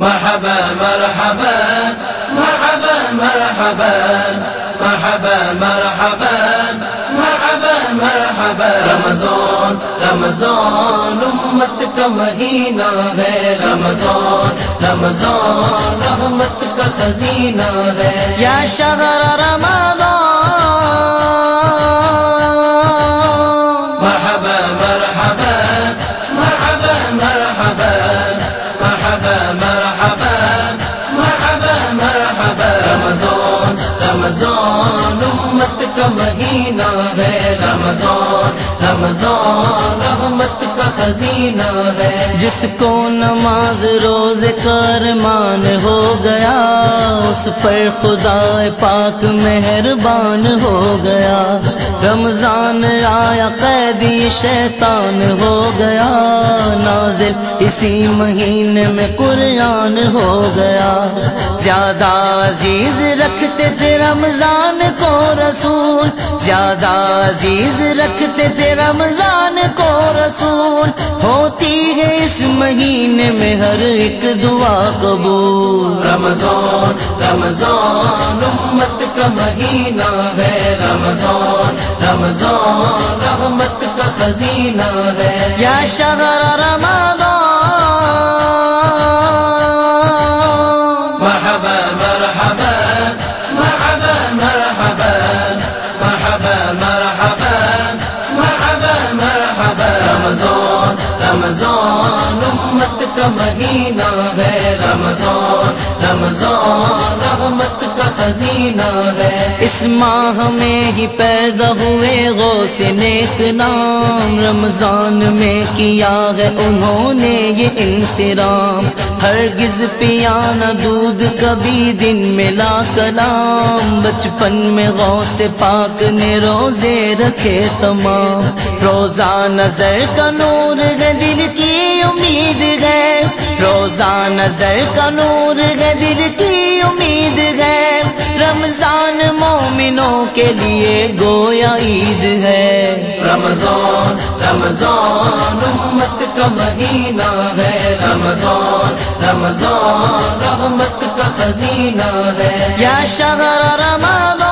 مرحبا مرحبا مرحبا مرحبا مرحبا مرحبا مرحبا مرحبا. رمضان رمضان امت کا مہینہ ہے رمضان رمضان رحمت کا خزینہ ہے. یا شہر رمضان رمضان امت کا مہینہ ہے رمضان رمضان رحمت کا خزینہ ہے۔ جس کو نماز روز کرمان ہو گیا، اس پر خدا پاک مہربان ہو گیا۔ رمضان آیا، قیدی شیطان ہو گیا۔ نازل اسی مہینے میں قرآن ہو گیا۔ زیادہ عزیز رکھتے تھے رمضان کو رسول زیادہ عزیز رکھتے تھے رمضان کو رسول۔ ہوتی ہے اس مہینے میں ہر ایک دعا قبول۔ رمضان رمضان امت کا مہینہ ہے۔ رمضان رمضان رحمت کا خزینہ ہے۔ یا شہر رمضان رمضان امت کا مہینہ ہے رمضان رمضان، رحمت کا خزینہ ہے۔ اس ماہ میں ہی پیدا ہوئے غوث نیک نام، رمضان میں کیا ہے انہوں نے یہ انسرام ہرگز پیا نہ دودھ کبھی دن میں لا کلام۔ بچپن میں غوث پاک نے روزے رکھے تمام۔ روزہ نظر کا نور ہے دل کی امید ہے۔ روزہ نظر کا نور ہے دل کی امید ہے۔ رمضان مومنوں کے لیے گویا عید ہے۔ رمضان رمضان امت کا مہینہ ہے۔ رمضان رمضان رحمت کا خزینہ ہے۔ یا شہر رمضان۔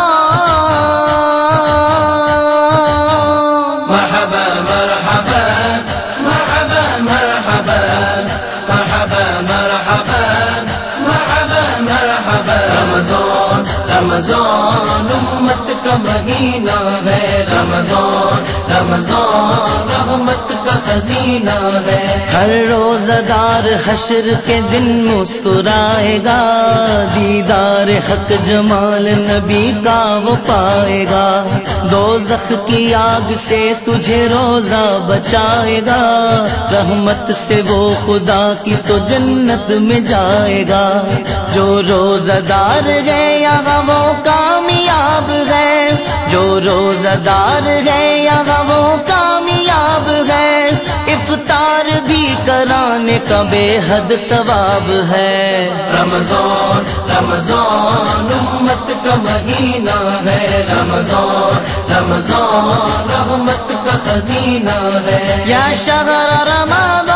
رمضان امت کا مہینہ ہے رمضان رمضان، رحمت کا خزینہ ہے۔ ہر روزہ دار حشر کے دن مسکرائے گا دیدار حق جمال نبی کا وہ پائے گا۔ دو زخ کی آگ سے تجھے روزہ بچائے گا۔ رحمت سے وہ خدا کی تو جنت میں جائے گا۔ جو روزہ دار گئے یہاں وہ کامیاب ہے۔ جو روزہ دار ہے یہاں وہ کامیاب کا بے حد ثواب ہے۔ رمضان رمضان امت کا مہینہ ہے۔ رمضان رمضان رحمت کا خزینہ ہے۔ یا شہر رمضان۔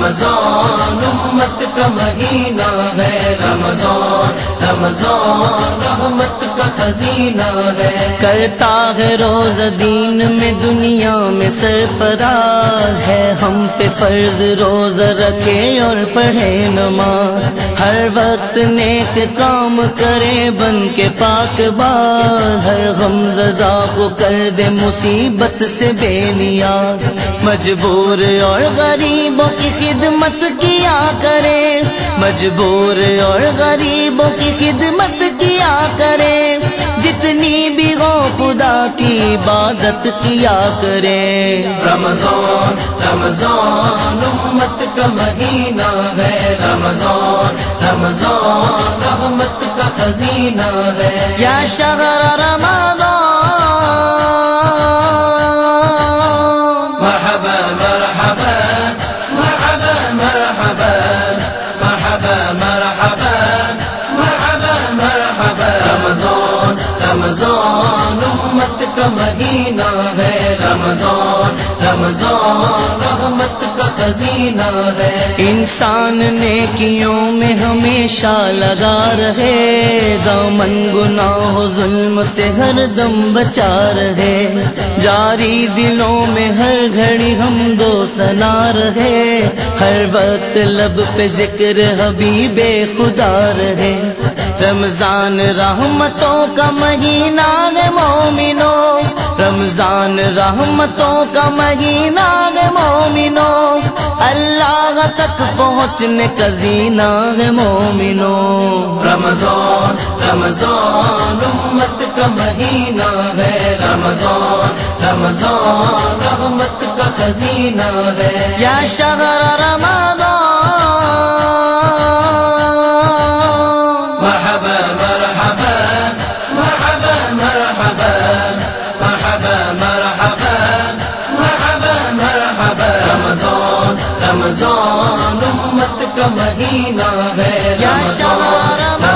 رمضان رمضان امت کا مہینہ ہے رمضان رمضان رحمت کا خزینہ ہے۔ کرتا ہے روز دین میں دنیا میں سرفراز ہے۔ ہم پہ فرض روز رکھے اور پڑھے نماز۔ ہر وقت نیک کام کرے، بن کے پاک باز۔ ہر غم زدہ کو کر دے مصیبت سے بے نیاز۔ مجبور اور غریبوں کی خدمت کیا کرے۔ مجبور اور غریبوں کی خدمت کیا کرے۔ جتنی بھی ہو خدا کی عبادت کیا کرے۔ رمضان رمضان امت کا مہینہ ہے۔ رمضان رمضان رحمت کا خزینہ ہے۔ یا شہر رمضان رمضان امت کا مہینہ ہے۔ رمضان رمضان، رحمت کا خزینہ ہے۔ انسان نے کیوں میں ہمیشہ لگا رہے۔ دامن، گناہ ظلم سے ہر دم بچا رہے۔ جاری دلوں میں ہر گھڑی ہم دو سنا رہے۔ ہر وقت لب پہ ذکر حبیب خدا رہے۔ رمضان رحمتوں کا مہینہ ہے مومنو رمضان رحمتوں کا مہینہ ہے مومنو اللہ تک پہنچنے کا زینہ ہے مومنو رمضان رمضان امت کا مہینہ ہے۔ رمضان رمضان، رحمت کا خزینہ ہے۔ یا شہر رمضان مرحبا مرحبا مرحبا مرحبا مرحبا مرحبا مرحبا مرحبا. رمضان رمضان امت کا مہینہ ہے یا شہر